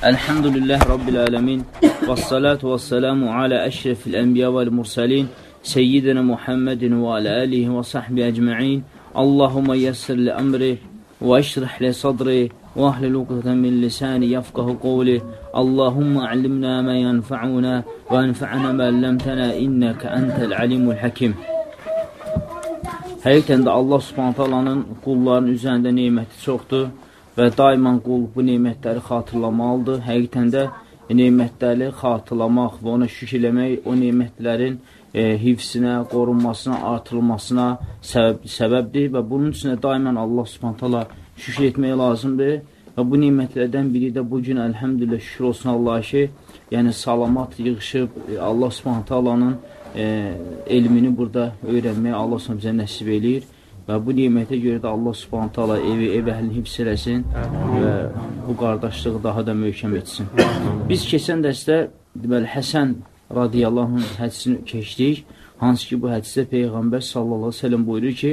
Elhamdülillah Rabbil alemin. Və salatu və selamu alə əşrefil ənbiya vəl mursalin. Seyyidina Muhammedin və alə alihi və sahbi əcma'in. Allahumma yessir li əmri və işrih li sadri və ahlil uqdatan min lisani yafqahu qawli. Allahumma allimna ma yanfa'una və anfa'na ma allamtana innaka antal alimul hakim. Həqiqətən də Allah Subhanahu taalanın qulların üzərində neməti çoxdur və daima qul bu nemətləri xatırlamalıdır. Həqiqətən də nemətləri xatırlamaq və ona şükür eləmək o nemətlərin e, hifzinə, qorunmasına, artırılmasına səbəb, səbəbdir və bunun üçün də daima Allah subhantala şükür etmək lazımdır. Və bu nimətlərdən biri də bu gün əlhəmdülillah şükür olsun Allah ki, yəni salamat yığışıb e, Allah subhantalanın e, elmini burada öyrənməyə Allah subhanə bizə nəsib eləyir. Və bu nimətə görə də Allah subhanət hala evi, ev əhlini hifz eləsin və bu qardaşlığı daha da möhkəm etsin. Biz keçən dəstə deməli, Həsən radiyallahu anh hədisini keçdik. Hansı ki, bu hədisdə Peyğəmbər sallallahu aleyhi ve sellem buyurur ki,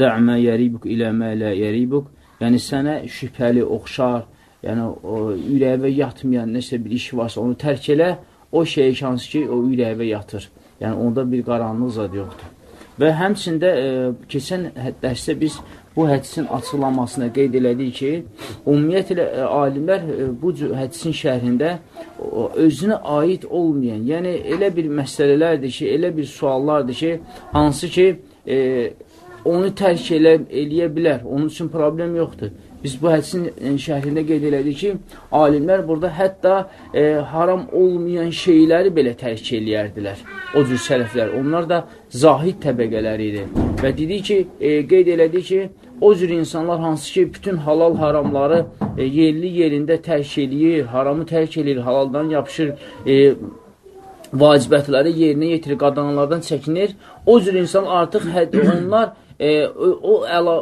Də'mə yəribuk ilə mə lə yəribuk Yəni, sənə şübhəli, oxşar, yəni o, ürəyəvə yatmayan nəsə bir iş varsa, onu tərk elə, o şey hansı ki, o ürəyəvə yatır. Yəni, onda bir qaranlıq zad yoxdur. Və həmçində e, keçən dərsdə biz bu hədisin açıqlamasına qeyd elədik ki, ümumiyyətlə e, alimlər e, bu hədisin şərhində özünə aid olmayan, yəni elə bir məsələlərdir ki, elə bir suallardır ki, hansı ki, e, onu tərk elə, eləyə bilər, onun üçün problem yoxdur. Biz bu hədisin e, şərhində qeyd elədik ki, alimlər burada hətta e, haram olmayan şeyləri belə tərk eləyərdilər. O cür sələflər. Onlar da zahid təbəqələri idi. Və dedik ki, e, qeyd elədik ki, o cür insanlar hansı ki, bütün halal haramları e, yerli yerində tərk eləyir, haramı tərk eləyir, halaldan yapışır, e, vacibətləri yerinə yetirir, qadınlardan çəkinir. O cür insan artıq həd, onlar e, o əla,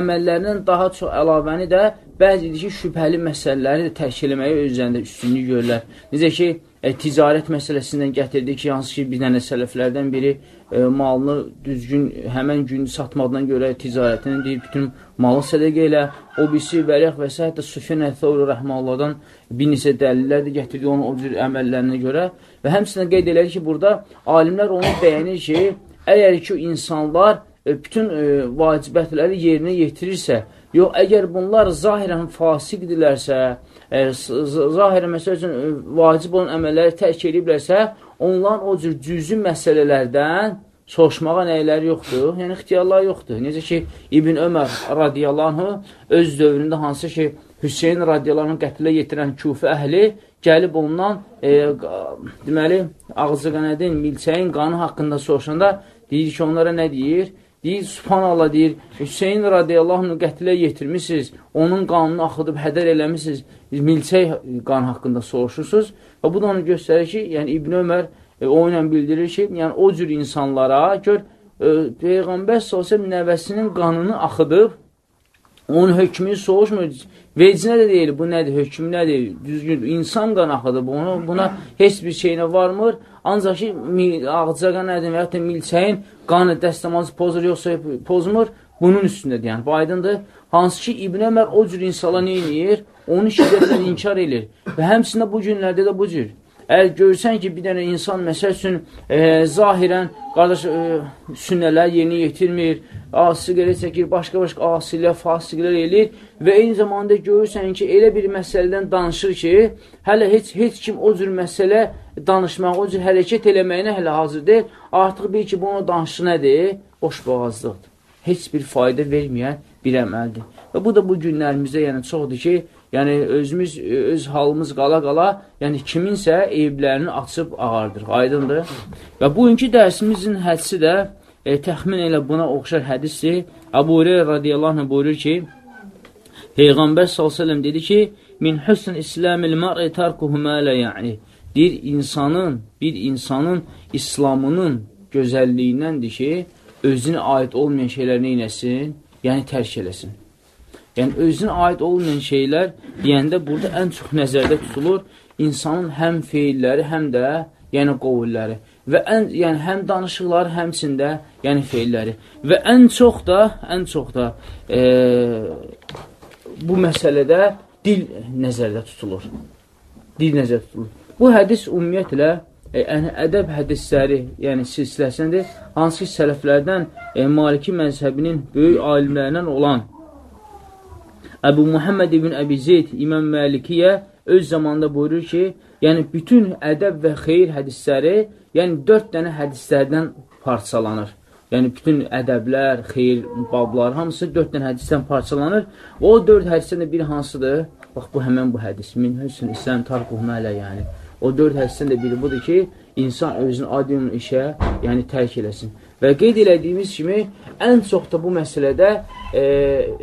əməllərindən daha çox əlavəni də bəzidir ki, şübhəli məsələləri də tərk eləməyi öz üzərində üstünlük görürlər. Necə ki, e, ticarət məsələsindən gətirdi ki, hansı ki, bir dənə sələflərdən biri e, malını düzgün həmən gün satmaqdan görə ticarətini deyir, bütün malı sədəqə elə, o birisi vəliq və s. Hətta Sufyan Əthəvru Rəhməllahdan bir neçə dəlillər də gətirdi onun o cür əməllərinə görə və həmçinin qeyd elədi ki, burada alimlər onu bəyənir ki, əgər ki, insanlar E, bütün e, vacibətləri yerinə yetirirsə, yox, əgər bunlar zahirən fasiqdirlərsə, e, zahirən məsəl üçün e, vacib olan əməlləri tərk ediblərsə, onların o cür cüzü məsələlərdən soruşmağa nəyləri yoxdur? Yəni, ixtiyarlar yoxdur. Necə ki, İbn Ömər radiyallahu öz dövründə hansı ki, Hüseyin radiyallahu qətlə yetirən küfə əhli gəlib ondan e, deməli, ağzı qənədin, milçəyin qanı haqqında soruşanda deyir ki, onlara nə deyir? Deyir, subhanallah, deyir, Hüseyin radiyallahu anh qətilə yetirmişsiniz, onun qanını axıdıb hədər eləmişsiniz, milçək qan haqqında soruşursunuz və bu da onu göstərir ki, yəni İbn Ömər e, o ilə bildirir ki, yəni o cür insanlara gör, e, Peyğəmbər sosial nəvəsinin qanını axıdıb, onun hökmünü soruşmur, vecinə də deyil, bu nədir, hökm nədir, düzgün, insan qan axıdıb, onu, buna heç bir şeyinə varmır, ancaq ki, ağca qan nədir və ya da milçəyin qanı dəstəmazı pozur, yoxsa pozmur, bunun üstündədir. Yəni, bu aydındır. Hansı ki, İbn Əmər o cür insana edir? Onu şiddətlə inkar edir. Və həmçində bu günlərdə də bu cür. Əgər görsən ki, bir dənə insan, məsəl üçün, e, zahirən, qardaş, e, sünnələr yeni yetirmir, asiqələ çəkir, başqa-başqa asilər, fasiqlər eləyir və eyni zamanda görürsən ki, elə bir məsələdən danışır ki, hələ heç, heç kim o cür məsələ danışmaq, o cür hərəkət eləməyinə hələ hazır deyil. Artıq bil ki, bunu danışı nədir? Boşboğazlıqdır. Heç bir fayda verməyən bir əməldir. Və bu da bu günlərimizdə yəni çoxdur ki, yəni özümüz, öz halımız qala-qala, yəni kiminsə eyiblərini açıb ağardır. Aydındır. Və bugünkü dərsimizin hədisi də e, təxmin elə buna oxşar hədisdir. Əbu Hüreyra radiyallahu anh buyurur ki, Peyğəmbər s.ə.v dedi ki, min hüsn İslamil mar'i tarkuhu mə lə ya'ni. Deyir, insanın, bir insanın İslamının gözəlliyindəndir ki, özünə aid olmayan şeylər neynəsin? Yəni, tərk eləsin. Yəni, özünə aid olmayan şeylər deyəndə burada ən çox nəzərdə tutulur insanın həm feilləri, həm də yəni qovulləri və ən, yəni həm danışıqları, həmçində yəni feilləri. Və ən çox da, ən çox da e, bu məsələdə dil nəzərdə tutulur. dil nəzər tutulur. Bu hədis ümumiyyətlə e, ədəb hədisləri, yəni silsiləsində hansı ki, sələflərdən e, Maliki məzhəbinin böyük alimlərindən olan Əbu Muhammed ibn Əbi Zeyd İmam Məlikiyyə öz zamanında buyurur ki, yəni bütün ədəb və xeyir hədisləri, yəni dörd dənə hədislərdən parçalanır. Yəni bütün ədəblər, xeyir, bablar, hamısı dörd dənə hədisdən parçalanır. O dörd hədisdən də bir hansıdır? Bax, bu həmən bu hədis. Min hüsn İslam tarquhuna elə yəni. O dörd hədisdən də biri budur ki, insan özünü adilin işə, yəni tərk eləsin. Və qeyd elədiyimiz kimi, ən çox da bu məsələdə e,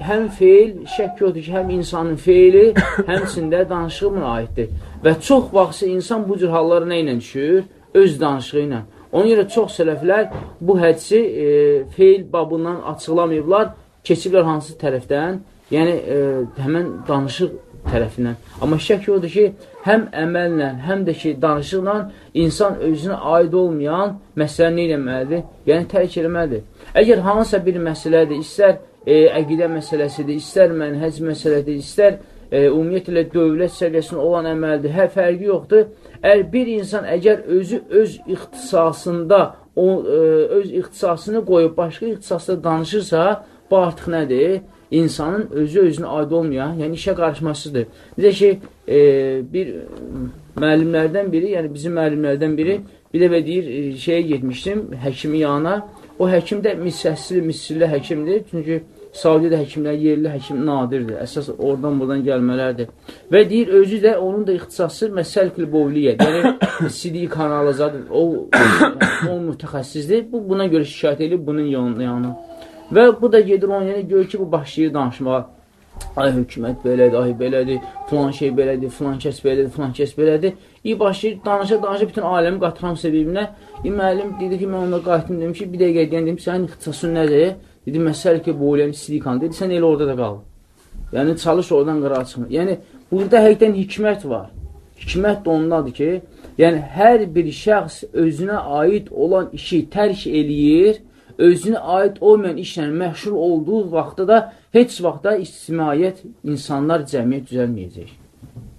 həm feil, şək yoxdur ki, həm insanın feili, həmçində danışığına aiddir. Və çox vaxtsa insan bu cür hallara nə ilə düşür? Öz danışığı ilə. Ona görə çox sələflər bu hədisi e, feil babından açıqlamayıblar, keçiblər hansı tərəfdən? Yəni, e, həmən danışıq tərəfindən. Amma şək odur ki, həm əməllə, həm də ki, danışıqla insan özünə aid olmayan məsələ nə eləməlidir? Yəni, tərk eləməlidir. Əgər hansısa bir məsələdir, istər e, əqidə məsələsidir, istər mənhəc məsələdir, istər e, ümumiyyətlə dövlət səviyyəsində olan əməldir, hə, fərqi yoxdur. Əgər bir insan əgər özü öz ixtisasında, o, e, öz ixtisasını qoyub başqa ixtisasda danışırsa, bu artıq nədir? insanın özü özünə aid olmayan, yəni işə qarışmasıdır. Necə ki, e, bir müəllimlərdən biri, yəni bizim müəllimlərdən biri bir dəfə deyir, e, şeyə getmişdim, həkimi yanına. O həkim də misrəsli, misrli həkimdir. Çünki Saudiyyədə həkimlər, yerli həkim nadirdir. Əsas oradan buradan gəlmələrdir. Və deyir, özü də onun da ixtisası məsəl-kül bovliyə. Yəni, sidik kanalizadır. O, o mütəxəssisdir. Bu, buna görə şikayət edib bunun yanına. Və bu da gedir onun yəni gör ki, bu başlayır danışmağa. Ay hökumət belədir, ay belədir, filan şey belədir, filan kəs belədir, filan kəs belədir. İyi başlayır, danışa, danışa bütün aləmi qatıram sebebinə. İyi müəllim dedi ki, mən onda qayıtdım, dedim ki, bir dəqiqə deyən, dedim, sənin ixtisasın nədir? Dedi, məsələ ki, bu oləyən sidikan. Dedi, sən elə orada da qal. Yəni, çalış oradan qırağa çıxma. Yəni, burada həqiqdən hikmət var. Hikmət də ondadır ki, yəni, hər bir şəxs özünə aid olan işi tərk eləyir özünə aid olmayan işlə məşğul olduğu vaxtda da heç vaxtda ictimaiyyət, insanlar, cəmiyyət düzəlməyəcək.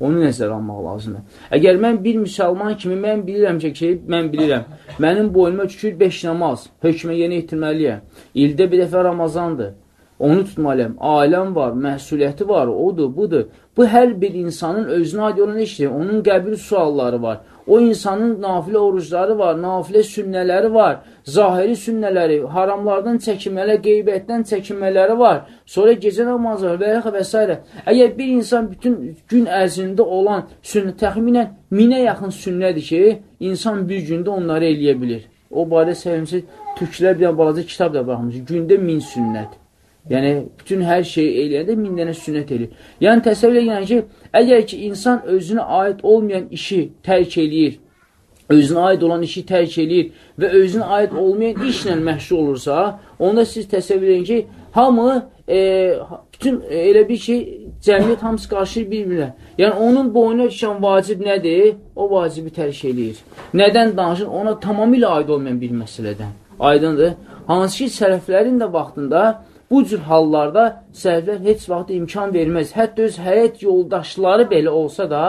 Onu nəzərə almaq lazımdır. Əgər mən bir müsəlman kimi mən bilirəm ki, mən bilirəm, mənim boynuma düşür 5 namaz, hökmə yeni itirməliyəm. İldə bir dəfə Ramazandır. Onu tutmalıyam. Ailəm var, məsuliyyəti var, odur, budur. Bu hər bir insanın özünə aid olan işdir. Onun qəbir sualları var. O insanın nafilə orucları var, nafilə sünnələri var, zahiri sünnələri, haramlardan çəkinmələr, qeybətdən çəkinmələri var, sonra gecə namazı və yaxud və s. Əgər bir insan bütün gün ərzində olan sünnə, təxminən minə yaxın sünnədir ki, insan bir gündə onları eləyə bilir. O barədə sevimsiz türklər bir balaca kitab da baxmış, gündə min sünnət. Yəni, bütün hər şeyi eləyəndə min dənə sünnət eləyir. Yəni, təsəvvür edən ki, əgər ki, insan özünə aid olmayan işi tərk eləyir, özünə aid olan işi tərk eləyir və özünə aid olmayan işlə məşğul olursa, onda siz təsəvvür edin ki, hamı, e, bütün e, elə bir ki, cəmiyyət hamısı qarşıyır bir-birinə. Yəni, onun boyuna düşən vacib nədir? O vacibi tərk eləyir. Nədən danışır? Ona tamamilə aid olmayan bir məsələdən. Aydındır. Hansı ki, sələflərin də vaxtında Bu cür hallarda səhvlər heç vaxt imkan verməz. Hətta öz həyat yoldaşları belə olsa da,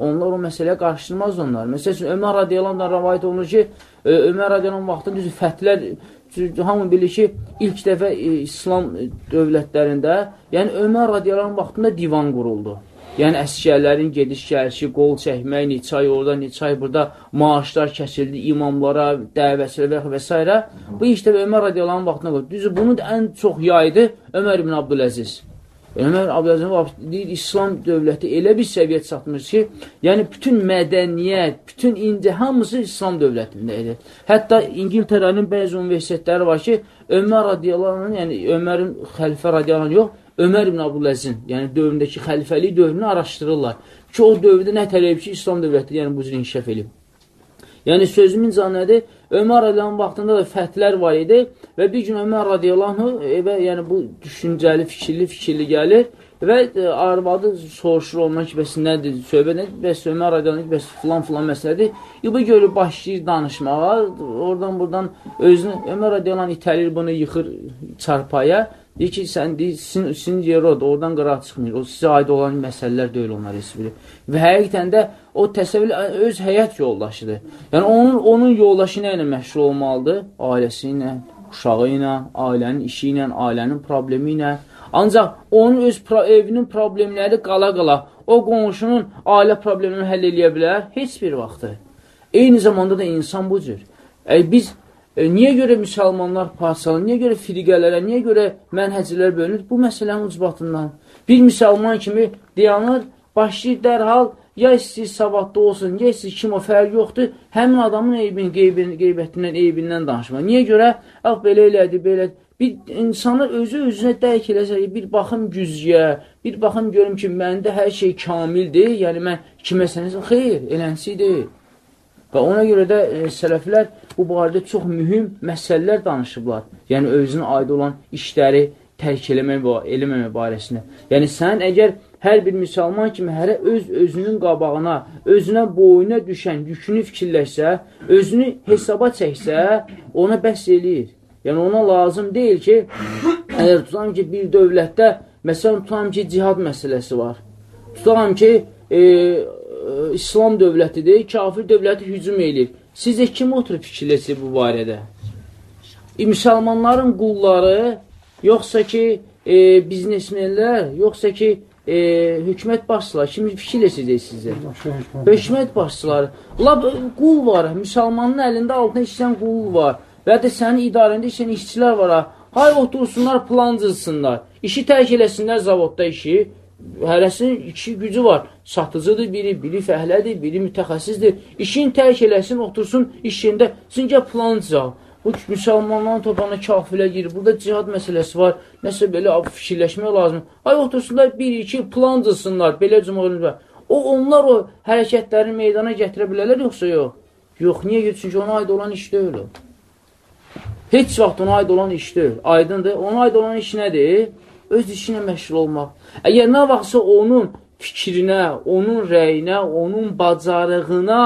onlar o məsələyə qarşılmaz onlar. Məsəl üçün, Ömər radiyalandan rəvayət olunur ki, e, Ömər radiyalan vaxtında düzü fətlər, hamı bilir ki, ilk dəfə e, İslam dövlətlərində, yəni Ömər radiyalan vaxtında divan quruldu. Yəni, əskərlərin gediş gəlişi, qol çəkmək, neçə ay orada, neçə ay burada maaşlar kəsildi, imamlara, dəvəçilə və s. Bu işdə Ömər radiyaların vaxtına qoydu. Düzü, bunu da ən çox yaydı Ömər ibn Abdüləziz. Ömər Abdüləzizin deyir, İslam dövləti elə bir səviyyə çatmış ki, yəni bütün mədəniyyət, bütün indi hamısı İslam dövlətində edir. Hətta İngiltərənin bəzi universitetləri var ki, Ömər radiyalarının, yəni Ömərin xəlifə radiyalarının yox, Ömər ibn Abdüləzin, yəni dövründəki xəlifəlik dövrünü araşdırırlar. Ki, o dövrdə nə tələb ki, İslam dövləti, yəni bu cür inkişaf edib. Yəni sözümün canı nədir? Ömər radiyallahu vaxtında da fəthlər var idi və bir gün Ömər radiyallahu evə, yəni bu düşüncəli, fikirli, fikirli gəlir və e, arvadı soruşur ondan ki, bəs nədir, söhbət nədir, bəs Ömər radiyallahu bəs filan filan məsələdir. İbu görür, başlayır danışmağa, oradan buradan özünü, Ömər radiyallahu itəlir bunu, yıxır çarpaya, Deyir ki, sən deyir, sizin, sizin yer orada, oradan qıraat çıxmır. O sizə aid olan məsələlər deyil onlar heç biri. Və həqiqətən də o təsəvvür öz həyat yoldaşıdır. Yəni onun onun yoldaşı ilə məşğul olmalıdır? Ailəsi ilə, uşağı ilə, ailənin işi ilə, ailənin problemi ilə. Ancaq onun öz pro evinin problemləri qala-qala o qonşunun ailə problemini həll eləyə bilər? Heç bir vaxtı. Eyni zamanda da insan bu cür. Ey, biz niyə görə müsəlmanlar parçalanır? Niyə görə firqələrə, niyə görə mənhəcilər bölünür? Bu məsələnin ucbatından. Bir müsəlman kimi dayanır, başlayır dərhal ya istəyir savadlı olsun, ya istəyir kim o fərq yoxdur, həmin adamın eybin, qeybin, qeybətindən, eybindən danışma. Niyə görə? Ax, belə elədi, belə bir insanı özü özünə dərk eləsə, bir baxım güzgə, bir baxım görüm ki, məndə hər şey kamildir, yəni mən kiməsəniz, xeyr, elənsi deyil. Və ona görə də e, sələflər bu barədə çox mühüm məsələlər danışıblar. Yəni, özünə aid olan işləri tərk eləmək, eləməmək barəsində. Yəni, sən əgər hər bir müsəlman kimi hərə öz özünün qabağına, özünə boyuna düşən yükünü fikirləşsə, özünü hesaba çəksə, ona bəs eləyir. Yəni, ona lazım deyil ki, əgər tutam ki, bir dövlətdə, məsələn, tutam ki, cihad məsələsi var. Tutam ki, e, ə, İslam dövlətidir, kafir dövləti hücum eləyir. Sizə kim oturub fikirləşir bu barədə? E, müsəlmanların qulları, yoxsa ki, e, biznesmenlər, yoxsa ki, e, hökumət başçıları, kimi fikirləşəcək sizə? Hökumət başçıları. Lab, qul var, müsəlmanın əlində altına işlən qul var və ya da sənin idarəndə işlən işçilər var. Hay otursunlar, plan cızsınlar. İşi tərk eləsinlər zavodda işi, hərəsinin iki gücü var. Satıcıdır biri, biri fəhlədir, biri mütəxəssisdir. İşin tərk eləsin, otursun iş yerində. Sizin plan cihad. Bu müsəlmanların topanına kafilə girir. Burada cihad məsələsi var. Nəsə belə fikirləşmək lazım. Ay otursunlar, bir, iki plan cızsınlar. Belə cümlələr. O, onlar o hərəkətləri meydana gətirə bilərlər, yoxsa yox? Yox, niyə? Çünki ona aid olan iş deyil o. Heç vaxt ona aid olan iş deyil. Aydındır. Ona aid olan iş nədir? Öz işinə məşğul olmaq. Əgər nə vaxtsa onun fikrinə, onun rəyinə, onun bacarığına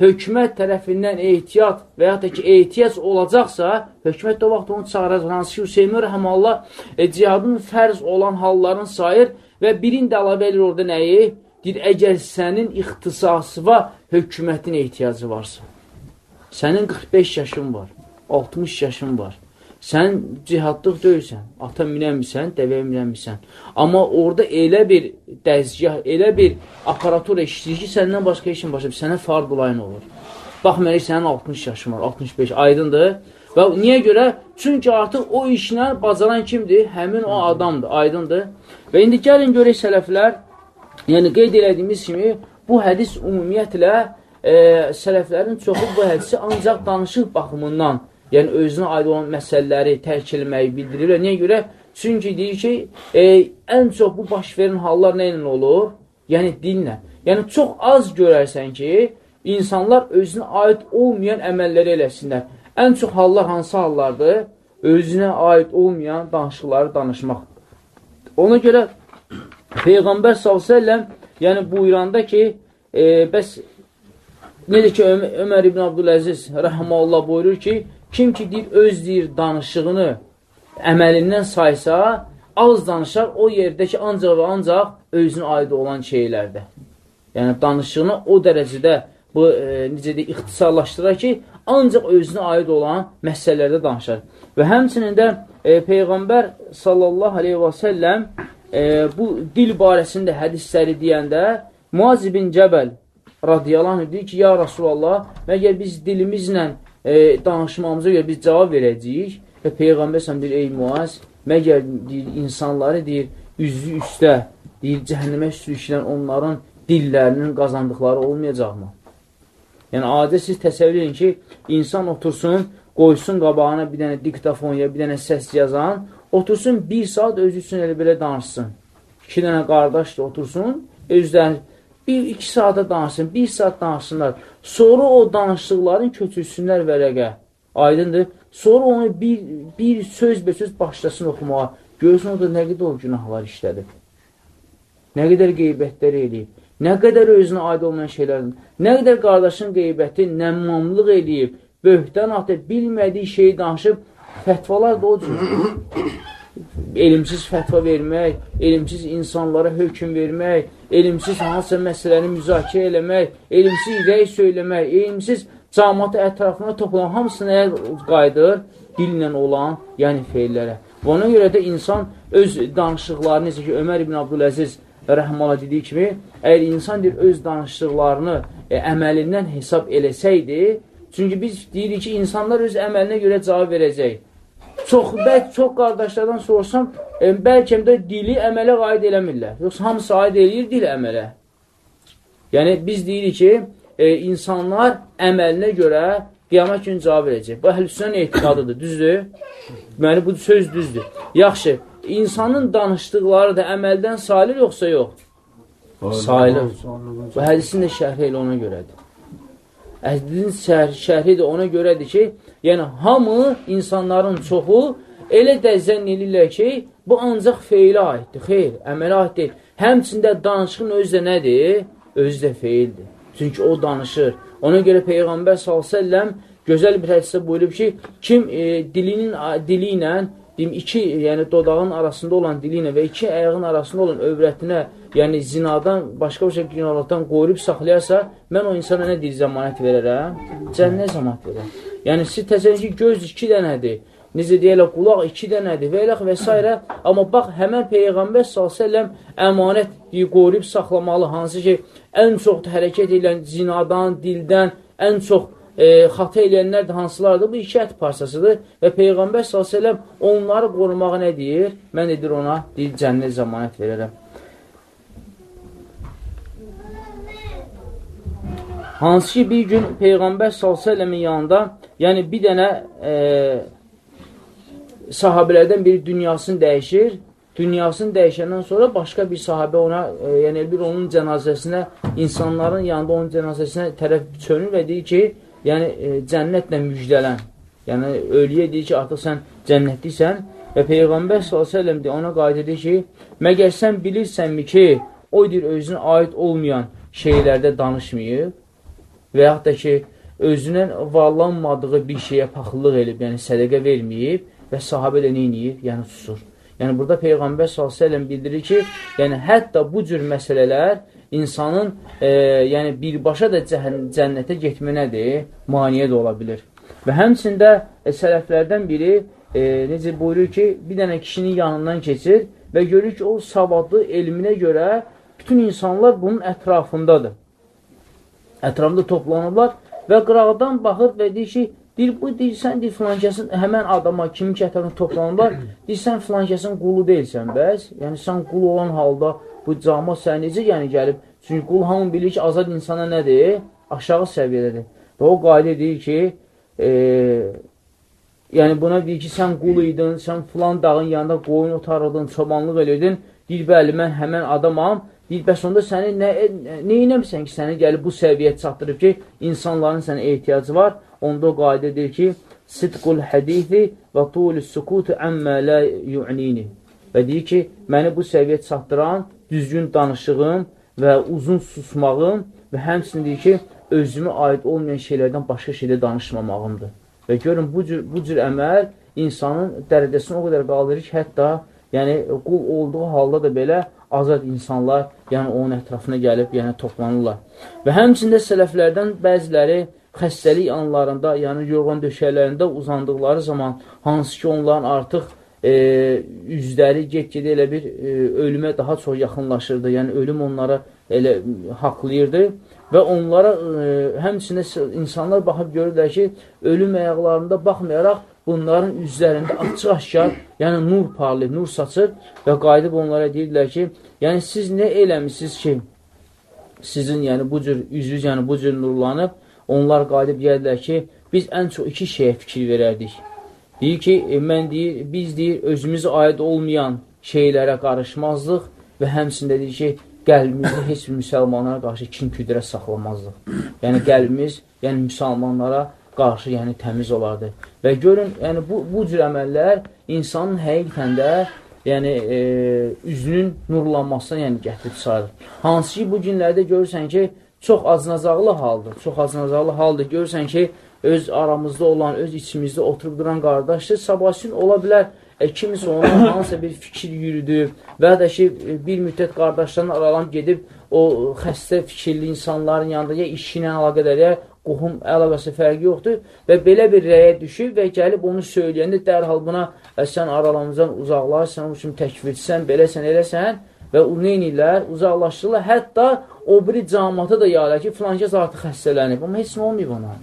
hökumət tərəfindən ehtiyat və ya da ki, ehtiyac olacaqsa, hökumət o vaxt onu çağıracaq. Hansı ki, Hüseymin Rəhəmallah e, cihadın fərz olan hallarını sayır və birin də əlavə edir orada nəyi? Deyir, əgər sənin ixtisasıva hökumətin ehtiyacı varsa, sənin 45 yaşın var, 60 yaşın var, Sən cihadlıq deyilsən, ata minəmirsən, dəvəyə minəmirsən. Amma orada elə bir dəzgah, elə bir aparatur eşitir ki, səndən başqa işin başa, sənə fard olayın olur. Baxmayaraq, sənin 60 yaşın var, 65, aydındır. Və niyə görə? Çünki artıq o işlə bacaran kimdir? Həmin o adamdır, aydındır. Və indi gəlin görək sələflər, yəni qeyd elədiyimiz kimi, bu hədis ümumiyyətlə e, sələflərin çoxu bu hədisi ancaq danışıq baxımından yəni özünə aid olan məsələləri tərk eləməyi bildirirlər. Niyə görə? Çünki deyir ki, e, ən çox bu baş verən hallar nə ilə olur? Yəni dinlə. Yəni çox az görərsən ki, insanlar özünə aid olmayan əməlləri eləsinlər. Ən çox hallar hansı hallardır? Özünə aid olmayan danışıqları danışmaq. Ona görə Peyğəmbər s.ə.v yəni buyuranda ki, e, bəs necə ki Ömər, ibn Abdüləziz rəhməllah buyurur ki, Kim ki deyir, öz deyir danışığını əməlindən saysa, az danışar o yerdəki ancaq və ancaq özünə aid olan şeylərdə. Yəni, danışığını o dərəcədə bu, e, necə deyir, ixtisarlaşdırır ki, ancaq özünə aid olan məsələlərdə danışar. Və həmçinin də e, Peyğəmbər sallallahu aleyhi və səlləm e, bu dil barəsində hədisləri deyəndə Muaz ibn Cəbəl radiyallahu deyir ki, ya Rasulallah, məgər biz dilimizlə e, danışmamıza görə biz cavab verəcəyik və Peyğəmbər səhəm deyir, ey Muaz, məgər deyir, insanları deyir, üzü üstə, deyir, cəhənnəmə sürüşülən onların dillərinin qazandıqları olmayacaqmı? Yəni, adə siz təsəvvür edin ki, insan otursun, qoysun qabağına bir dənə diktafon ya bir dənə səs yazan, otursun bir saat özü üçün elə belə danışsın. İki dənə qardaş da otursun, özlərini bir iki saata danışsın, bir saat danışsınlar. Sonra o danışdıqların köçürsünlər vərəqə. Aydındır. Sonra onu bir, bir söz bə söz başlasın oxumağa. Görsün o da nə qədər o günahlar işlədib. Nə qədər qeybətlər eləyib. Nə qədər özünə aid olmayan şeylərdir. Nə qədər qardaşın qeybəti nəmmamlıq eləyib. Böhtən atıb, bilmədiyi şeyi danışıb. Fətvalar da o cür. elmsiz fətva vermək, elmsiz insanlara hökm vermək, elmsiz hansısa məsələni müzakirə eləmək, elmsiz rəy söyləmək, elmsiz cəmatı ətrafına toplanan hamısı nəyə qayıdır? Dillə olan, yəni feillərə. Ona görə də insan öz danışıqlarını, necə ki, Ömər ibn Abdüləziz rəhmələ dediyi kimi, əgər insan deyir, öz danışıqlarını e, əməlindən hesab eləsəydi, çünki biz deyirik ki, insanlar öz əməlinə görə cavab verəcək. Çox, bəlkə çox qardaşlardan sorsam, e, bəlkə də dili əmələ aid eləmirlər. Yoxsa hamısı aid eləyir dili əmələ. Yəni, biz deyirik ki, e, insanlar əməlinə görə qiyamət günü cavab verəcək. Bu əhlüsünən etiqadıdır, düzdür? Deməli, bu söz düzdür. Yaxşı, insanın danışdıqları da əməldən sayılır yoxsa yox? Sayılır. Bu hədisin də şərhi elə ona görədir. Hədisin şərhi də ona görədir ki, yəni hamı, insanların çoxu elə də zənn edirlər ki, bu ancaq feilə aiddir. Xeyr, əmələ aid deyil. Həmçində danışığın özü də nədir? Özü də feildir. Çünki o danışır. Ona görə Peyğəmbər s.ə.v gözəl bir hədisdə buyurub ki, kim e, dilinin dili ilə deyim, iki, yəni dodağın arasında olan dili ilə və iki əyağın arasında olan övrətinə, yəni zinadan, başqa-başqa günahlardan qoyulub saxlayarsa, mən o insana nə deyir zəmanət verərəm? Cənnət zəmanət verərəm. Yəni, siz təsəvvür ki, göz iki dənədir. Necə deyərlər, qulaq iki dənədir və eləx və s. Amma bax, həmən Peyğəmbər s.ə.v əmanət qoruyub saxlamalı, hansı ki, ən çox hərəkət edən zinadan, dildən, ən çox e, xata eləyənlər də hansılardır? Bu iki ət parçasıdır və Peyğəmbər s.ə.v onları qorumağı nə deyir? Mən edir ona, deyir, cənnət zamanət verərəm. Hansı ki, bir gün Peyğəmbər s.ə.v-in yanında, yəni bir dənə e, sahabələrdən biri dünyasını dəyişir. Dünyasını dəyişəndən sonra başqa bir sahabə ona, e, yəni bir onun cənazəsinə, insanların yanında onun cənazəsinə tərəf çönür və deyir ki, yəni e, cənnətlə müjdələn. Yəni ölüyə deyir ki, artıq sən cənnətlisən və Peyğəmbər s.ə.v deyir, ona qayda edir ki, məgər sən bilirsənmi ki, o deyir özünə aid olmayan şeylərdə danışmayıb və yaxud da ki, özünün varlanmadığı bir şeyə paxıllıq edib, yəni sədəqə verməyib Və sahabə də neyniyir? Yəni susur. Yəni burada Peyğəmbər s.ə.v bildirir ki, yəni hətta bu cür məsələlər insanın e, yəni birbaşa da cənnətə getmə nədir? Maniyə də ola bilir. Və həmçində e, sələflərdən biri e, necə buyurur ki, bir dənə kişinin yanından keçir və görür ki, o savadlı elminə görə bütün insanlar bunun ətrafındadır. Ətrafında toplanırlar və qıraqdan baxır və deyir ki, Deyir, bu deyirsən, deyir, filan kəsin həmən adama kimi ki, ətrafını toplanırlar, deyirsən, filan kəsin qulu deyilsən, bəs? Yəni, sən qul olan halda bu cama sən necə yəni gəlib? Çünki qul hamı bilir ki, azad insana nədir? Aşağı səviyyədədir. Və o qayda deyir ki, e, yəni buna deyir ki, sən qul idin, sən filan dağın yanında qoyun otarırdın, çobanlıq edirdin, deyir, bəli, mən həmən adamam, deyir, bəs onda səni nə, nə, nə inəmsən ki, səni gəlib bu səviyyə çatdırıb ki, insanların sənə ehtiyacı var, onda o qaydedir ki, sidqul hədisi və tulu sukutu əmmə lə yu'nini. Və deyir ki, məni bu səviyyə çatdıran düzgün danışığım və uzun susmağım və həmçinin deyir ki, özümə aid olmayan şeylərdən başqa şeydə danışmamağımdır. Və görün, bu cür, bu cür əməl insanın dərəcəsini o qədər qaldırır ki, hətta yəni, qul olduğu halda da belə azad insanlar yəni onun ətrafına gəlib yəni toplanırlar. Və həmçində sələflərdən bəziləri xəstəlik anlarında, yəni yorğan döşəklərində uzandıqları zaman, hansı ki, onların artıq e, üzləri get-gedə elə bir e, ölümə daha çox yaxınlaşırdı. Yəni, ölüm onlara elə haqlayırdı və onlara e, həmçində insanlar baxıb görürlər ki, ölüm ayaqlarında baxmayaraq bunların üzlərində açıq-aşkar, yəni nur parlayıb, nur saçır və qayıdıb onlara deyirlər ki, yəni siz nə eləmişsiniz ki, sizin yəni bu cür üzünüz yəni bu cür nurlanıb Onlar qalib gəlirlər ki, biz ən çox iki şeyə fikir verərdik. Deyir ki, e, mən deyir, biz deyir, özümüzə aid olmayan şeylərə qarışmazdıq və həmsində deyir ki, qəlbimizdə heç bir müsəlmanlara qarşı kin küdrə saxlamazdıq. Yəni, qəlbimiz, yəni müsəlmanlara qarşı yəni təmiz olardı. Və görün, yəni bu, bu cür əməllər insanın həqiqətən də yəni e, üzünün nurlanmasına yəni gətirib sayılır. Hansı ki, bu günlərdə görürsən ki, çox acınacaqlı haldır. Çox acınacaqlı haldır. Görürsən ki, öz aramızda olan, öz içimizdə oturub duran qardaşdır. Sabahçın ola bilər, e, kimisə ona hansısa bir fikir yürüdüb və ya da ki, bir müddət qardaşlarla aralan gedib o xəstə fikirli insanların yanında ya işi ilə əlaqədar, ya qohum əlaqəsi fərqi yoxdur və belə bir rəyə düşüb və gəlib onu söyləyəndə dərhal buna sən aralamızdan uzaqlaş, sən üçün təkvirsən, beləsən, eləsən və nə edirlər? Uzaqlaşdırırlar. Hətta o biri camata da yayırlar ki, filankəs artıq xəstələnib. Amma heç nə olmayıb ona.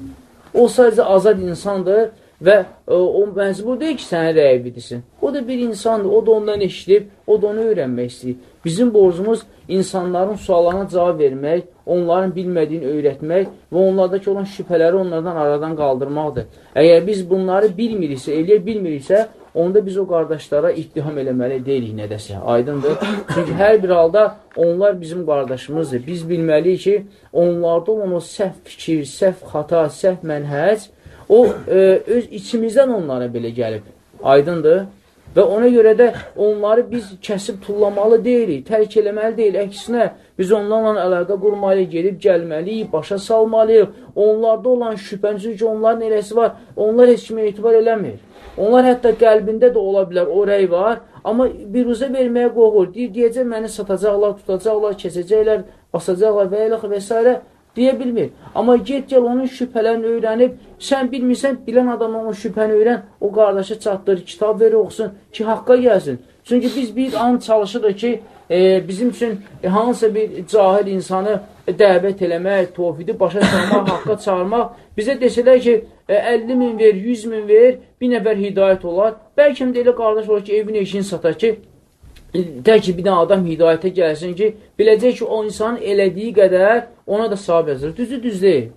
O sadəcə azad insandır və e, o məcbur deyil ki, sənə rəyibidirsin. O da bir insandır, o da ondan eşidib, o da onu öyrənmək istəyir. Bizim borcumuz insanların suallarına cavab vermək, onların bilmədiyini öyrətmək və onlardakı olan şübhələri onlardan aradan qaldırmaqdır. Əgər biz bunları bilmiriksə, eləyə bilmiriksə, onda biz o qardaşlara ittiham eləməli deyilik nədəsə. Aydındır? Çünki hər bir halda onlar bizim qardaşımızdır. Biz bilməliyik ki, onlarda olan o səhv fikir, səhv xata, səhv mənhəc, o e, öz içimizdən onlara belə gəlib. Aydındır? Və ona görə də onları biz kəsib tullamalı deyilik, tərk eləməli deyil. Əksinə, biz onlarla əlaqə qurmalıyıq, gedib gəlməliyik, başa salmalıyıq. Onlarda olan şübhən, çünki onların eləsi var, onlar heç kimə etibar eləmir. Onlar hətta qəlbində də ola bilər, o rəy var, amma biruzə verməyə qorxur. Deyir, deyəcək, məni satacaqlar, tutacaqlar, kəsəcəklər, basacaqlar və elə və s. deyə bilmir. Amma get gəl onun şübhələrini öyrənib, sən bilmirsən, bilən adam onun şübhəni öyrən, o qardaşa çatdır, kitab verir, oxusun ki, haqqa gəlsin. Çünki biz bir an çalışırıq ki, e, bizim üçün e, hansısa bir cahil insanı dəvət eləmək, tovhidi başa salmaq, haqqa çağırmaq, bizə desələr ki, e, 50 min ver, 100 min ver, bir nəfər hidayət olar. Bəlkə də elə qardaş olar ki, evin eşini satar ki, Tək ki, bir dənə adam hidayətə gəlsin ki, biləcək ki, o insanın elədiyi qədər ona da sahib yazır. Düzü düz deyil.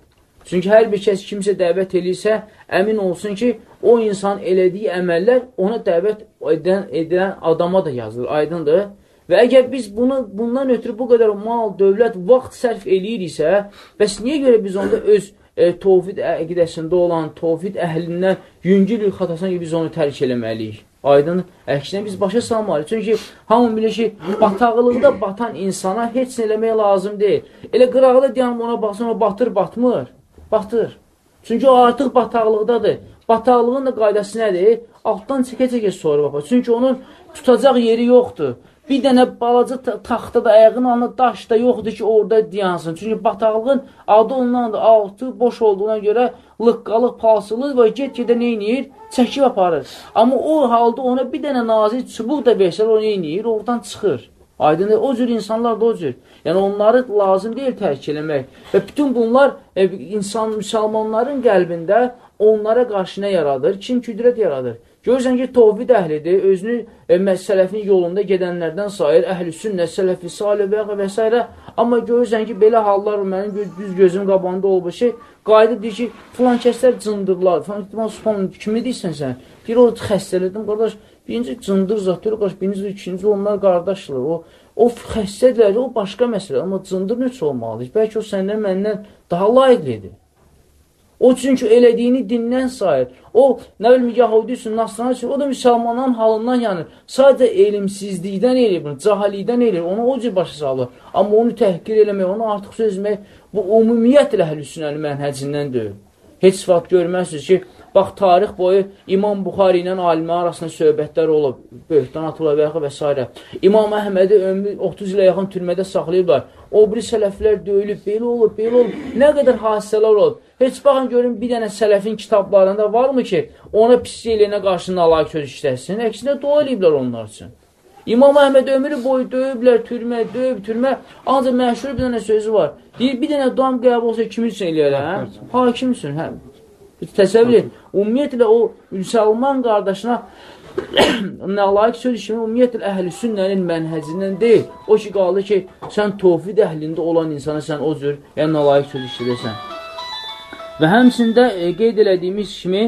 Çünki hər bir kəs kimsə dəvət eləyirsə, əmin olsun ki, o insan elədiyi əməllər ona dəvət edən, edən adama da yazılır. Aydındır. Və əgər biz bunu bundan ötürü bu qədər mal, dövlət, vaxt sərf eləyiriksə, bəs niyə görə biz onda öz e, tovfid əqidəsində olan, tovfid əhlindən yüngül xatasına biz onu tərk eləməliyik? Aydın, əksinə biz başa salmalıyıq. Çünki hamı bilir ki, bataqlıqda batan insana heç nə eləmək lazım deyil. Elə qıraqda deyəm ona baxsın, o batır, batmır. Batır. Çünki o artıq bataqlıqdadır. Bataqlığın da qaydası nədir? Altdan çəkə-çəkə soyur baba. Çünki onun tutacaq yeri yoxdur. Bir dənə balaca taxtada ayağının altında daş da yoxdur ki, orada dayansın. Çünki bataqlığın adı ondandır. Altı boş olduğuna görə lıqqalıq, palsılıq və get-gedə edir? Çəkib aparır. Amma o halda ona bir dənə nazik çubuq da versələr, o edir? Oradan çıxır. Aydın o cür insanlar da o cür. Yəni onları lazım deyil tərk eləmək. Və bütün bunlar e, insan müsəlmanların qəlbində onlara qarşı nə yaradır? Kim küdrət yaradır? Görürsən ki, tovhid əhlidir, özünü e, sələfin yolunda gedənlərdən sayır, əhl-i sünnə, sələfi, salih və, s. Amma görürsən ki, belə hallar mənim düz gözüm qabağında olub şey, qaydı deyir ki, filan kəslər cındırlar, filan kəslər kimi deyirsən sən? Deyir, o xəstələdim, qardaş, birinci cındır zat, deyir, qardaş, birinci, ikinci onlar qardaşlar, o, o xəstədirlər, o başqa məsələ, amma cındır neçə olmalıdır? Bəlkə o səndən, məndən daha layiqlidir. O çünki elədiyini dindən sayır. O, nə bilim, Yahudisin, Nasranısin, o da müsəlmanların halından yanır. Sadəcə elimsizlikdən eləyir bunu, cahalikdən eləyir, onu o cür başa salır. Amma onu təhqir eləmək, onu artıq sözmək, bu ümumiyyətlə əhlüsünənin mənhəcindən deyil. Heç vaxt görməzsiniz ki, bax, tarix boyu İmam Buxari ilə alimə arasında söhbətlər olub, böhtan atılıb və s. İmam Əhmədi ömrü 30 ilə yaxın türmədə saxlayıblar. O biri sələflər döyülüb, belə olub, belə olub. Nə qədər hadisələr olub. Heç baxın görün bir dənə sələfin kitablarında varmı ki, ona pis eləyənə qarşı nalaik söz işləsin? Əksinə dua eləyiblər onlar üçün. İmam Əhməd ömrü boyu döyüblər, türmə, döyüb, türmə. Ancaq məşhur bir dənə sözü var. Deyir, bir dənə dam qəbul olsa kimin üçün eləyərəm? Hakim üçün, hə? Təsəvvür et. Ümumiyyətlə o müsəlman qardaşına nalaik söz işimi ümumiyyətlə əhl-i sünnənin mənhəcindən deyil. O ki, qaldı ki, sən tovfid əhlində olan insana sən o cür yəni nalaik söz işlədəsən. Və həmçində e, qeyd elədiyimiz kimi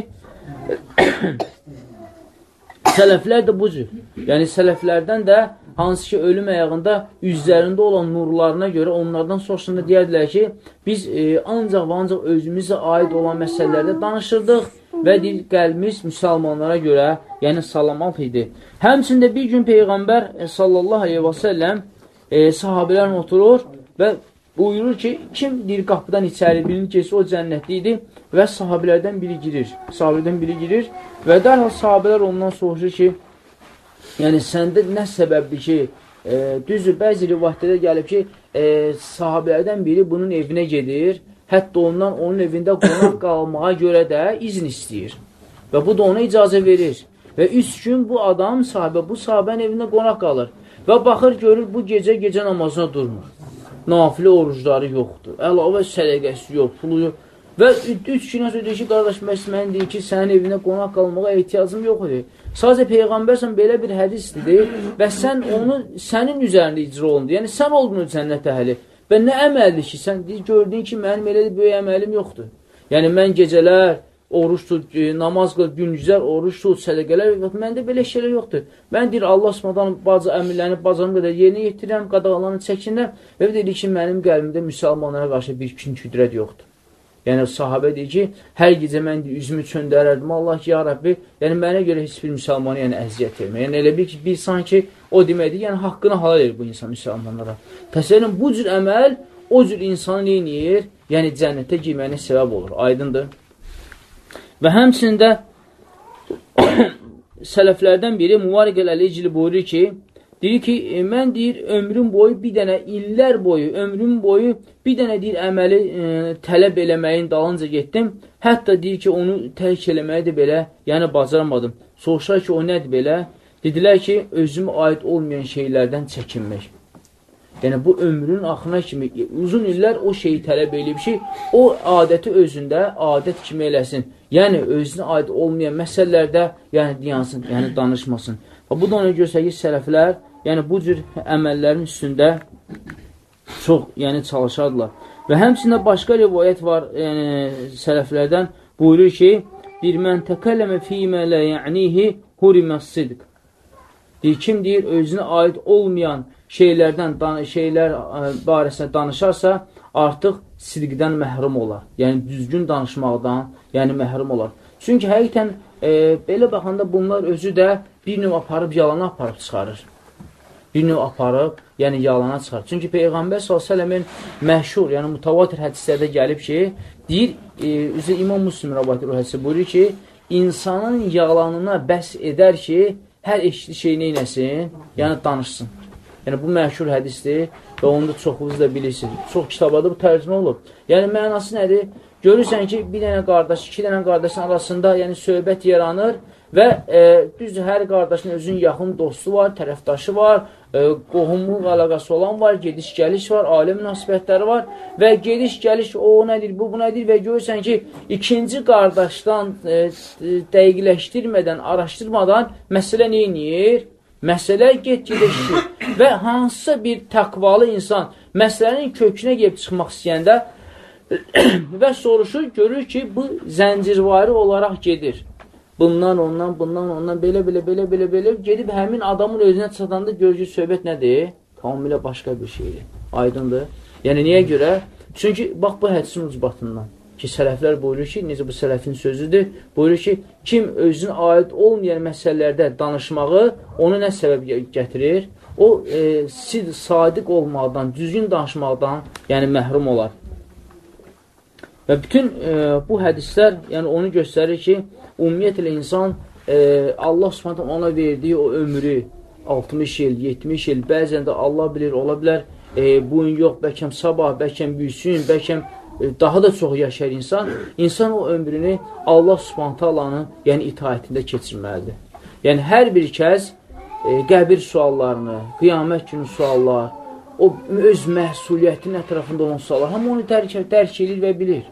sələflər də bu cür. Yəni sələflərdən də hansı ki ölüm əyağında üzlərində olan nurlarına görə onlardan sonrasında deyədilər ki, biz e, ancaq və ancaq özümüzə aid olan məsələlərdə danışırdıq və deyir, qəlbimiz müsəlmanlara görə, yəni salamat idi. Həmçində bir gün Peyğəmbər e, sallallahu aleyhi və səlləm e, sahabilərlə oturur və buyurur ki, kim deyir, qapıdan içəri bilinir ki, o cənnətli idi və sahabilərdən biri girir. Sahabilərdən biri girir və dərhal sahabilər ondan soruşur ki, Yəni, səndə nə səbəbdir ki, e, düzdür, bəzi rivayətlərdə gəlib ki, e, sahabələrdən biri bunun evinə gedir, hətta ondan onun evində qonaq qalmağa görə də izin istəyir. Və bu da ona icazə verir. Və üç gün bu adam sahabə, bu sahabənin evində qonaq qalır. Və baxır, görür, bu gecə gecə namazına durmur. Nafilə orucları yoxdur. Əlavə sədəqəsi yox, pulu yox. Və üç gündən sonra deyir ki, qardaş, məs mən deyir ki, sənin evində qonaq qalmağa ehtiyacım yox idi. Sadəcə Peyğəmbərsən belə bir hədisdir və sən onu sənin üzərində icra olundu. Yəni, sən oldun o cənnət əhli. Və nə əməldir ki, sən deyir, gördün ki, mənim elə böyük əməlim yoxdur. Yəni, mən gecələr oruç tut, e, namaz qıl, güncüzər, oruç tut, sədəqələr, məndə belə şeylər yoxdur. Mən deyir, Allah Subhanahu bazı əmirlərini bacarım qədər yerinə yetirirəm, qadağalarını çəkinirəm və deyir ki, mənim qəlbimdə müsəlmanlara qarşı bir kin küdrət yoxdur. Yəni, sahabə deyir ki, hər gecə mən deyir, üzümü çöndərərdim. Allah ki, ya Rəbbi, yəni mənə görə heç bir müsəlmanı yəni, əziyyət vermə. Yəni, elə bir ki, bir sanki o deməkdir, yəni haqqını halal edir bu insan müsəlmanlara. Təsəvvürün, bu cür əməl o cür insanı neyiniyir? Yəni, cənnətə girməyinə səbəb olur. Aydındır. Və həmçində sələflərdən biri Müvariq əl-Əlicili buyurur ki, Deyir ki, e, mən deyir, ömrüm boyu bir dənə, illər boyu, ömrüm boyu bir dənə deyir, əməli e, tələb eləməyin dalınca getdim. Hətta deyir ki, onu tərk eləməyi də belə, yəni bacarmadım. Soruşlar ki, o nədir belə? Dedilər ki, özümə aid olmayan şeylərdən çəkinmək. Yəni, bu ömrün axına kimi uzun illər o şeyi tələb eləyib ki, o adəti özündə adət kimi eləsin. Yəni, özünə aid olmayan məsələlərdə yəni, diyansın, yəni danışmasın. Bu da ona göstərir ki, sələflər yəni bu cür əməllərin üstündə çox yəni çalışardılar. Və həmçində başqa rivayət var, yəni sələflərdən buyurur ki, bir mən təkəlləmə fīmə lə yə'nihi huriməs sidq. Deyir, kim deyir, özünə aid olmayan şeylərdən, şeylər barəsində danışarsa, artıq sidqdən məhrum olar. Yəni, düzgün danışmaqdan, yəni məhrum olar. Çünki həqiqətən, e, belə baxanda bunlar özü də bir növ aparıb, yalanı aparıb çıxarır bir növ aparıb, yəni yalana çıxar. Çünki Peyğəmbər s.ə.v-in məşhur, yəni mutavatir hədislərdə gəlib ki, deyir, e, üzə İmam Müslim rəvayət hədisi buyurur ki, insanın yalanına bəs edər ki, hər eşitli şey neynəsin? Yəni danışsın. Yəni bu məşhur hədisdir və onu da çoxunuz da bilirsiniz. Çox kitablarda bu tərcümə olub. Yəni mənası nədir? Görürsən ki, bir dənə qardaş, iki dənə qardaşın arasında yəni söhbət yaranır və e, düzdür, hər qardaşın özünün yaxın dostu var, tərəfdaşı var, e, qohumluq əlaqəsi olan var, gediş-gəliş var, ailə münasibətləri var və gediş-gəliş o nədir, bu bu nədir və görürsən ki, ikinci qardaşdan e, dəqiqləşdirmədən, araşdırmadan məsələ neyiniyir? Məsələ get-gedəşdir və hansısa bir təqvalı insan məsələnin kökünə gelib çıxmaq istəyəndə və soruşur, görür ki, bu zəncirvari olaraq gedir bundan, ondan, bundan, ondan, belə, belə, belə, belə, belə gedib həmin adamın özünə çatanda görür ki, söhbət nədir? Tamamilə başqa bir şeydir. Aydındır. Yəni, niyə görə? Çünki, bax, bu hədisin ucbatından ki, sələflər buyurur ki, necə bu sələfin sözüdür, buyurur ki, kim özünə aid olmayan məsələlərdə danışmağı onu nə səbəb gətirir? O, e, sid, sadiq olmaqdan, düzgün danışmaqdan, yəni məhrum olar. Və bütün e, bu hədislər, yəni onu göstərir ki, ümumiyyətlə insan e, Allah Subhanahu ona verdiyi o ömrü 60 il, 70 il, bəzən də Allah bilir, ola bilər e, bu gün yox, bəlkəm sabah, bəlkəm büyüsün, bəlkəm daha da çox yaşayır insan. İnsan o ömrünü Allah Subhanahu yəni itaətində keçirməlidir. Yəni hər bir kəs e, qəbir suallarını, qiyamət günü suallar, o öz məhsuliyyətinin ətrafında olan suallar, hamı onu dərk, dərk edir və bilir.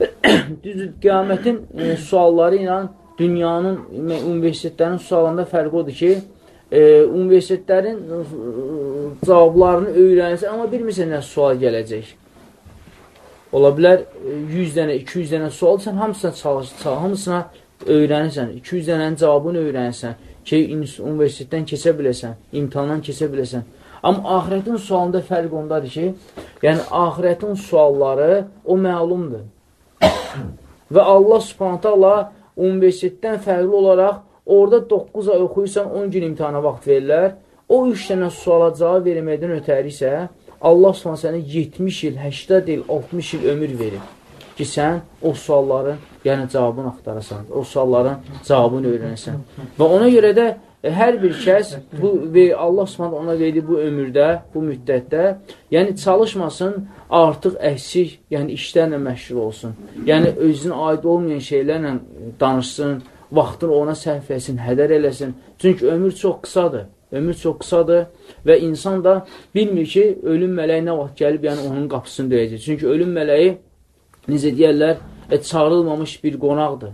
Düzdür, qiyamətin e, sualları ilə dünyanın universitetlərin sualında fərq odur ki, e, universitetlərin e, cavablarını öyrənirsən, amma bilmirsən nə sual gələcək. Ola bilər 100 e, dənə, 200 dənə sual sən hamısına çalış, çalış, hamısına öyrənirsən, 200 dənənin cavabını öyrənirsən ki, universitetdən keçə biləsən, imtihandan keçə biləsən. Amma ahirətin sualında fərq ondadır ki, yəni ahirətin sualları o məlumdur. Və Allah subhanətə Allah universitetdən fərqli olaraq orada 9 ay oxuyursan 10 gün imtihana vaxt verirlər. O 3 dənə suala cavab verməkdən ötəri isə Allah subhanə sənə 70 il, 80 il, 60 il ömür verir ki, sən o sualların yəni cavabını axtarasan, o sualların cavabını öyrənəsən. Və ona görə də e, hər bir kəs bu Allah Subhanahu ona verdi bu ömürdə, bu müddətdə, yəni çalışmasın, artıq əksik, yəni işlərlə məşğul olsun. Yəni özünə aid olmayan şeylərlə danışsın, vaxtını ona sərf etsin, hədər eləsin. Çünki ömür çox qısadır. Ömür çox qısadır və insan da bilmir ki, ölüm mələyi nə vaxt gəlib, yəni onun qapısını döyəcək. Çünki ölüm mələyi, necə deyərlər, e, çağrılmamış bir qonaqdır.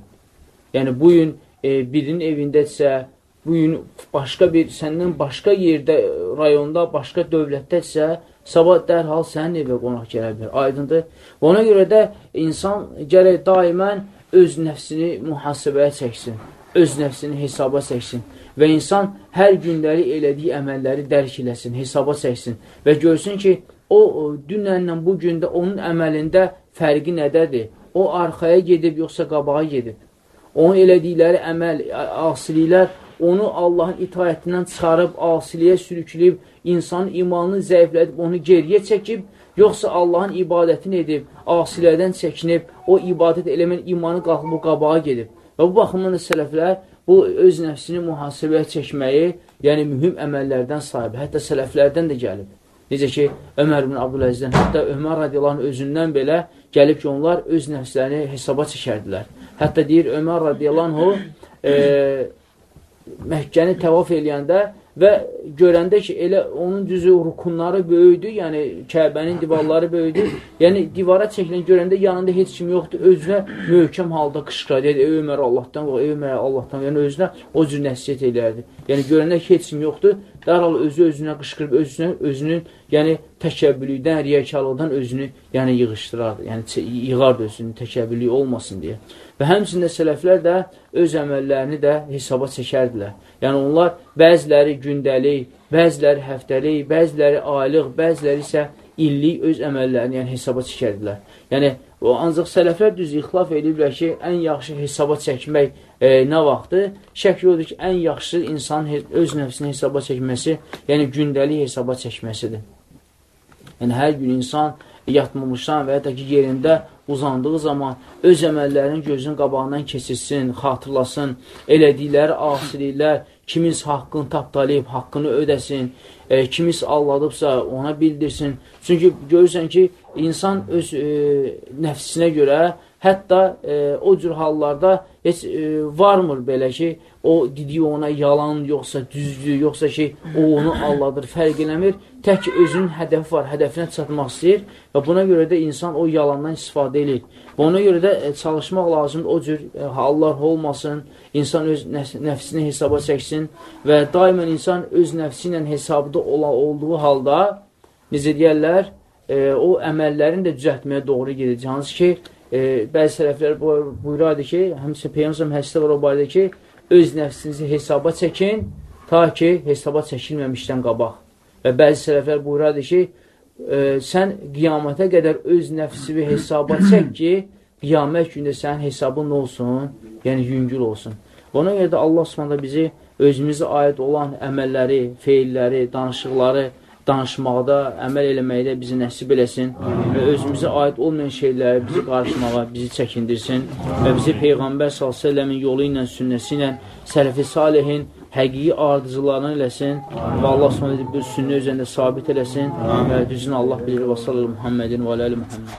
Yəni, bu gün e, birinin evindədirsə, bu gün başqa bir, səndən başqa yerdə, rayonda, başqa dövlətdədirsə, sabah dərhal sənin evə qonaq gələ bilər. Aydındır. Ona görə də insan gərək daimən öz nəfsini mühasibəyə çəksin, öz nəfsini hesaba çəksin və insan hər günləri elədiyi əməlləri dərk eləsin, hesaba çəksin və görsün ki, o dünənlə bu gündə onun əməlində fərqi nədədir? O arxaya gedib, yoxsa qabağa gedib? Onun elədikləri əməl, asiliklər onu Allahın itayətindən çıxarıb, asiliyə sürükləyib, insanın imanını zəiflədib, onu geriyə çəkib, yoxsa Allahın ibadətini edib, asilədən çəkinib, o ibadət eləmən imanı qalxıb, o qabağa gedib. Və bu baxımdan da sələflər bu öz nəfsini mühasibəyə çəkməyi, yəni mühüm əməllərdən sahib, hətta sələflərdən də gəlib. Necə ki, Ömər bin Abdüləzizdən, hətta Ömər radiyaların özündən belə gəlib ki, onlar öz nəfslərini hesaba çəkərdilər. Hətta deyir, Ömər radiyalanhu e, Məkkəni təvaf eləyəndə və görəndə ki, elə onun düzü rukunları böyüdü, yəni Kəbənin divarları böyüdü, yəni divara çəkilən görəndə yanında heç kim yoxdur, özünə möhkəm halda qışqıra, deyir, ey Ömər Allahdan, ey Ömər Allahdan, yəni özünə o cür nəsiyyət eləyərdi. Yəni görəndə ki, heç kim yoxdur, dərhal özü özünə qışqırıb, özünə, özünün, yəni təkəbbülükdən, riyəkarlıqdan özünü, yəni yığışdırardı, yəni yığardı özünün təkəbbülük olmasın deyə. Və həmçində sələflər də öz əməllərini də hesaba çəkərdilər. Yəni onlar bəziləri gündəlik, bəziləri həftəlik, bəziləri aylıq, bəziləri isə illik öz əməllərini yəni hesaba çəkərdilər. Yəni o ancaq sələflər düz ixlaf ediblər ki, ən yaxşı hesaba çəkmək e, nə vaxtdır? Şəkil odur ki, ən yaxşı insanın öz nəfsini hesaba çəkməsi, yəni gündəlik hesaba çəkməsidir. Yəni hər gün insan yatmamışdan və ya da ki, yerində uzandığı zaman öz əməllərinin gözünün qabağından keçirsin, xatırlasın, elədikləri asiliklər, kiminsə haqqını tapdalayıb, haqqını ödəsin, e, kimis alladıbsa ona bildirsin. Çünki görürsən ki, insan öz e, nəfsinə görə hətta e, o cür hallarda heç e, varmır belə ki, o dediyi ona yalan, yoxsa düzdür, yoxsa ki, o onu alladır, fərq eləmir. Tək özünün hədəfi var, hədəfinə çatmaq istəyir və buna görə də insan o yalandan istifadə edir. Və ona görə də e, çalışmaq lazımdır, o cür e, hallar olmasın, insan öz nəfsini hesaba çəksin və daimən insan öz nəfsi ilə hesabda olduğu halda, necə deyərlər, e, o əməllərini də düzəltməyə doğru gedəcək. Hansı ki, e, bəzi sələflər buyurardı ki, həmçə Peyyəmsəm həsdə var o barədə ki, öz nəfsinizi hesaba çəkin, ta ki, hesaba çəkilməmişdən qabaq. Və bəzi sələflər buyurardı ki, e, sən qiyamətə qədər öz nəfsini hesaba çək ki, qiyamət gündə sənin hesabın olsun, yəni yüngül olsun. Ona görə də Allah Subhanahu bizi özümüzə aid olan əməlləri, feilləri, danışıqları danışmaqda, əməl eləməkdə bizi nəsib eləsin və özümüzə aid olmayan şeyləri bizi qarşımağa, bizi çəkindirsin və bizi Peyğəmbər s.ə.v-in yolu ilə, sünnəsi ilə, sələfi salihin həqiqi ardıcılarını eləsin və Allah s.ə.v bu sünnə üzərində sabit eləsin və düzün Allah bilir və sallallahu Muhammedin və aləli Muhammed.